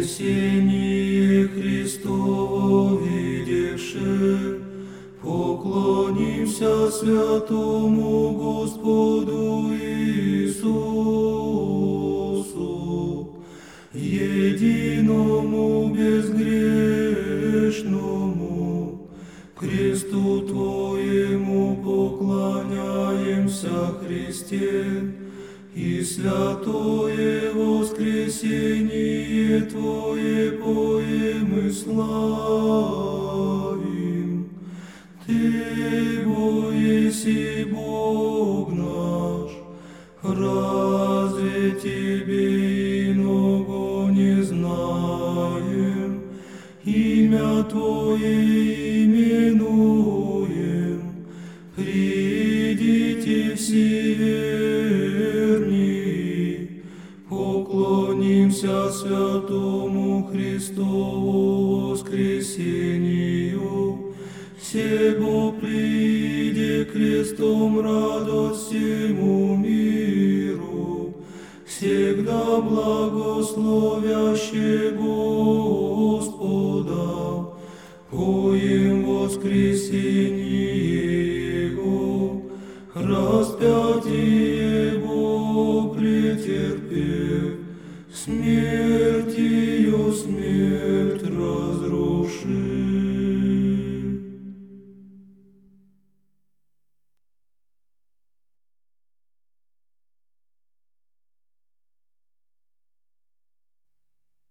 воскресение Христово видевши, поклонимся святому Господу Иисусу, единому безгрешному, кресту Твоему поклоняемся, Христе, и святое воскресение Твое поем и славим. Ты, Бо еси Бог наш, разве Тебе иного не знаем? Имя Твое именуем, придите все поклонимся святому Христову воскресению, Сего приди крестом радость всему миру, всегда благословяще Господа, поем воскресение Его, распятие смертью смерть.